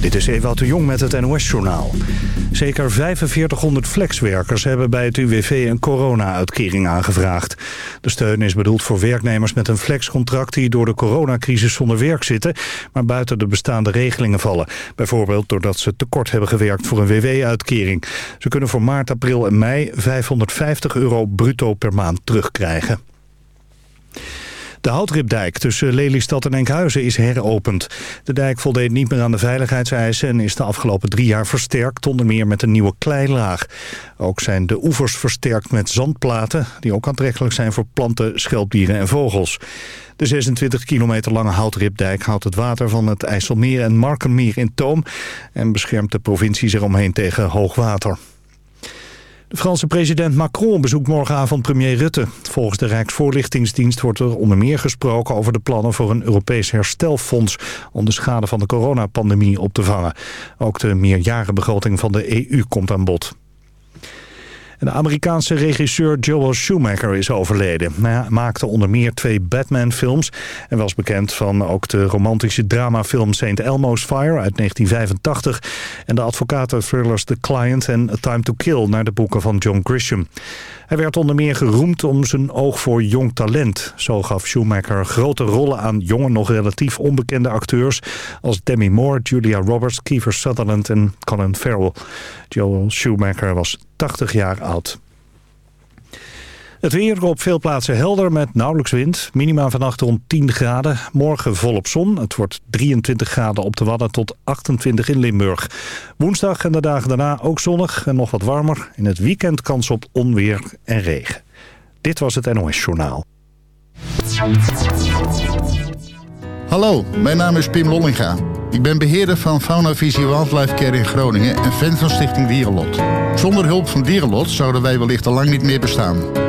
Dit is Ewout de Jong met het NOS-journaal. Zeker 4500 flexwerkers hebben bij het UWV een corona-uitkering aangevraagd. De steun is bedoeld voor werknemers met een flexcontract... die door de coronacrisis zonder werk zitten... maar buiten de bestaande regelingen vallen. Bijvoorbeeld doordat ze tekort hebben gewerkt voor een WW-uitkering. Ze kunnen voor maart, april en mei 550 euro bruto per maand terugkrijgen. De houtripdijk tussen Lelystad en Enkhuizen is heropend. De dijk voldeed niet meer aan de veiligheidseisen en is de afgelopen drie jaar versterkt, onder meer met een nieuwe kleilaag. Ook zijn de oevers versterkt met zandplaten, die ook aantrekkelijk zijn voor planten, schelpdieren en vogels. De 26 kilometer lange houtripdijk houdt het water van het IJsselmeer en Markenmeer in toom en beschermt de provincies eromheen tegen hoogwater. De Franse president Macron bezoekt morgenavond premier Rutte. Volgens de Rijksvoorlichtingsdienst wordt er onder meer gesproken over de plannen voor een Europees herstelfonds om de schade van de coronapandemie op te vangen. Ook de meerjarenbegroting van de EU komt aan bod. De Amerikaanse regisseur Joel Schumacher is overleden. Hij maakte onder meer twee Batman-films... en was bekend van ook de romantische dramafilm St. Elmo's Fire uit 1985... en de advocaten-thrillers The Client en A Time to Kill... naar de boeken van John Grisham. Hij werd onder meer geroemd om zijn oog voor jong talent. Zo gaf Schumacher grote rollen aan jonge, nog relatief onbekende acteurs... als Demi Moore, Julia Roberts, Kiefer Sutherland en Colin Farrell. Joel Schumacher was 80 jaar oud. Het weer op veel plaatsen helder met nauwelijks wind. Minima vannacht rond 10 graden. Morgen volop zon. Het wordt 23 graden op de Wadden tot 28 in Limburg. Woensdag en de dagen daarna ook zonnig en nog wat warmer. In het weekend kans op onweer en regen. Dit was het NOS Journaal. Hallo, mijn naam is Pim Lollinga. Ik ben beheerder van Fauna Visie Wildlife Care in Groningen en fan van Stichting Dierenlot. Zonder hulp van Dierenlot zouden wij wellicht al lang niet meer bestaan.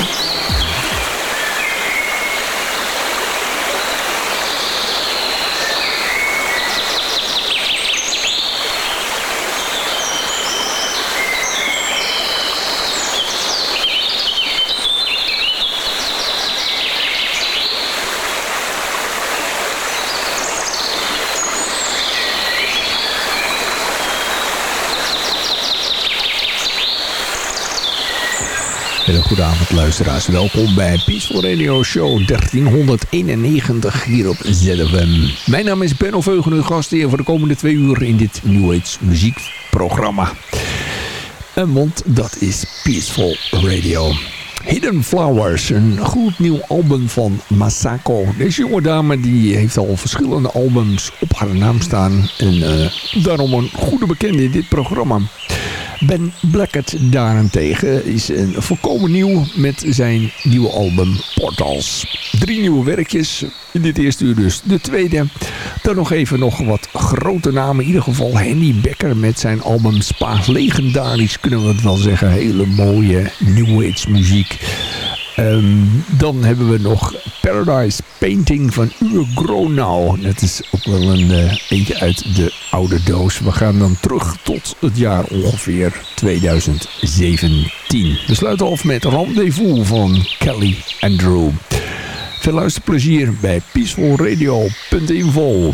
Hele goede avond luisteraars. Welkom bij Peaceful Radio Show 1391 hier op ZFM. Mijn naam is Ben Oveugen, uw gast hier voor de komende twee uur in dit New Age muziekprogramma. En want dat is Peaceful Radio. Hidden Flowers, een goed nieuw album van Masako. Deze jonge dame die heeft al verschillende albums op haar naam staan. En uh, daarom een goede bekende in dit programma. Ben Blackett daarentegen is een volkomen nieuw met zijn nieuwe album Portals. Drie nieuwe werkjes in dit eerste uur dus. De tweede, dan nog even nog wat grote namen. In ieder geval Henny Becker met zijn album Spa. Legendarisch kunnen we het wel zeggen. Hele mooie New Age muziek. Um, dan hebben we nog Paradise Painting van Uwe Gronau. Dat is ook wel een uh, eentje uit de oude doos. We gaan dan terug tot het jaar ongeveer 2017. We sluiten af met Rendezvous van Kelly Andrew. Veel luisterplezier bij peacefulradio.info.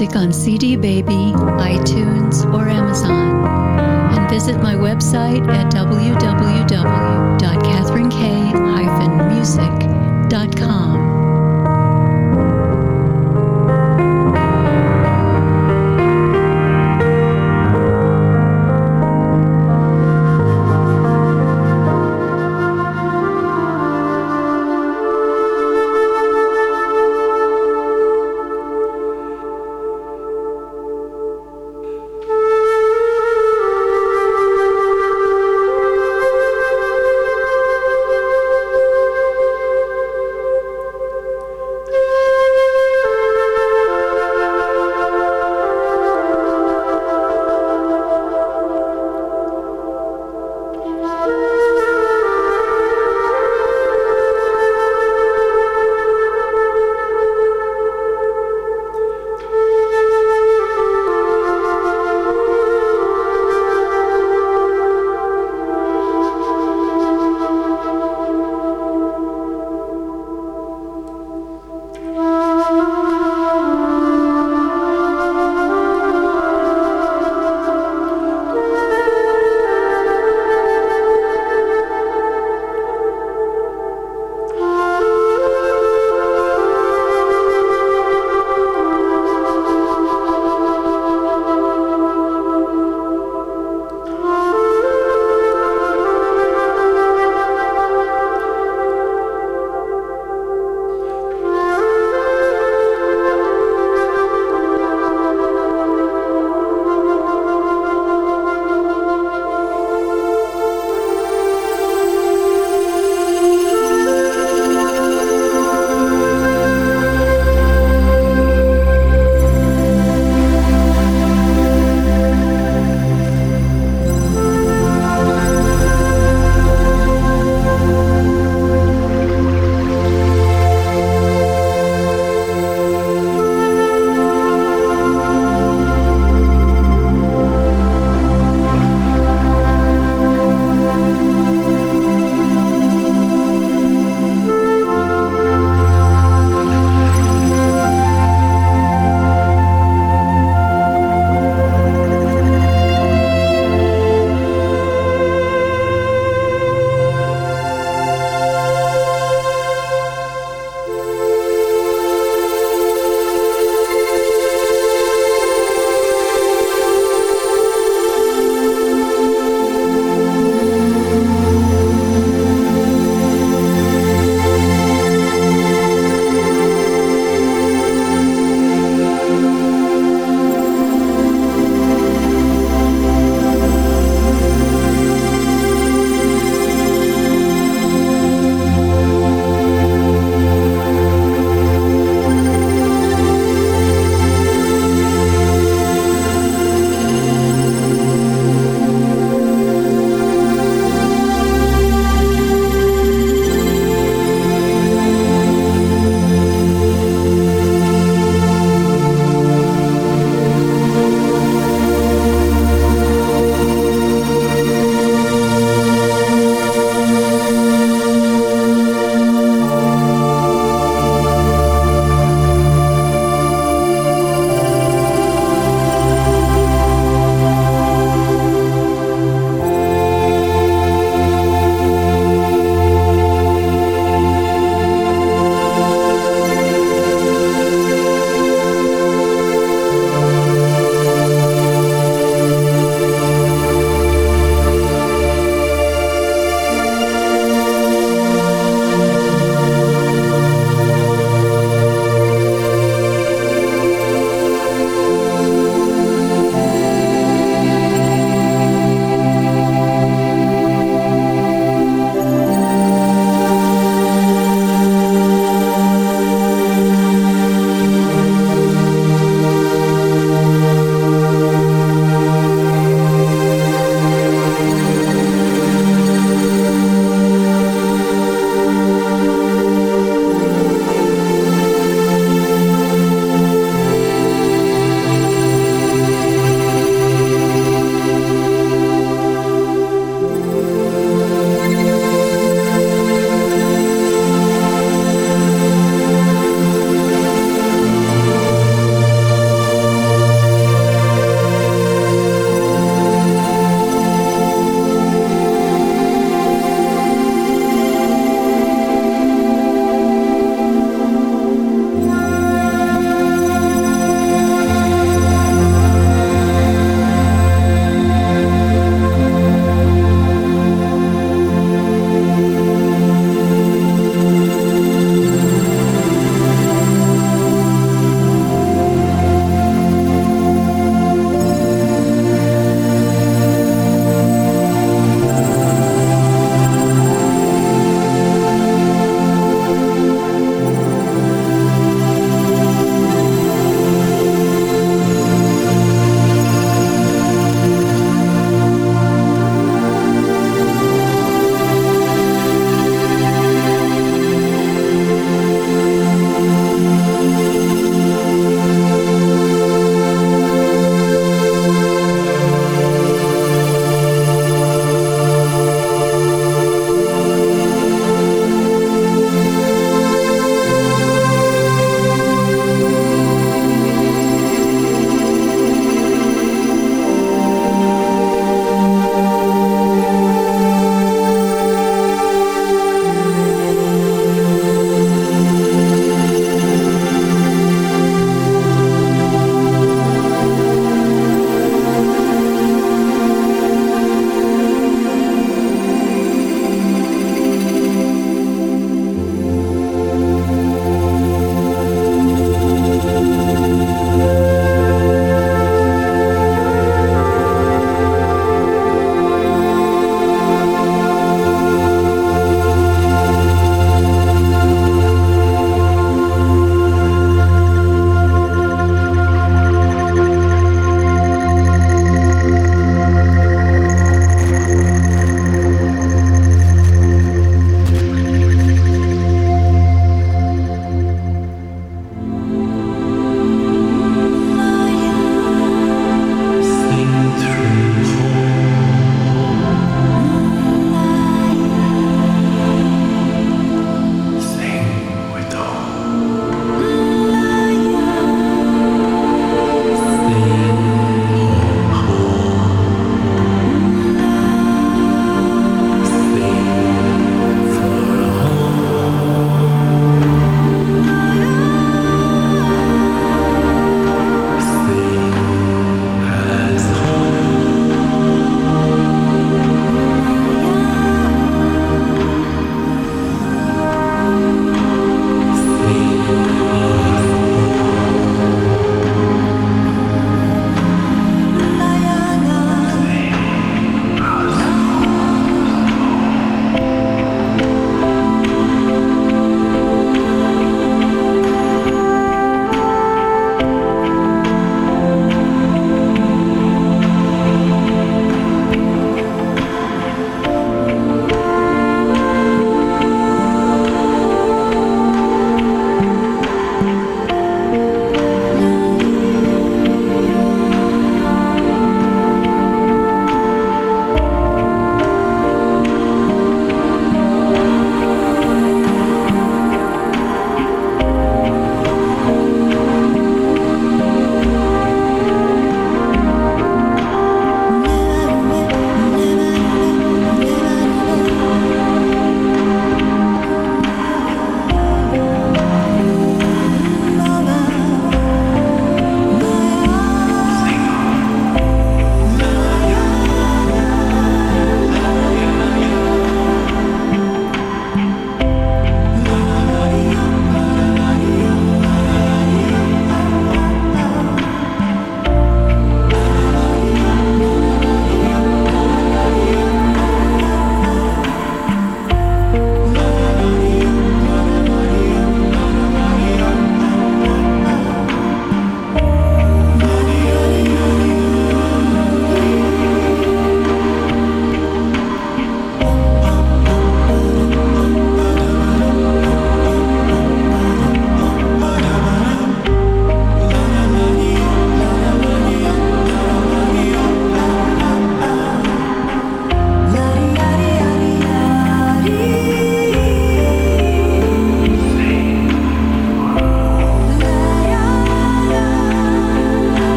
music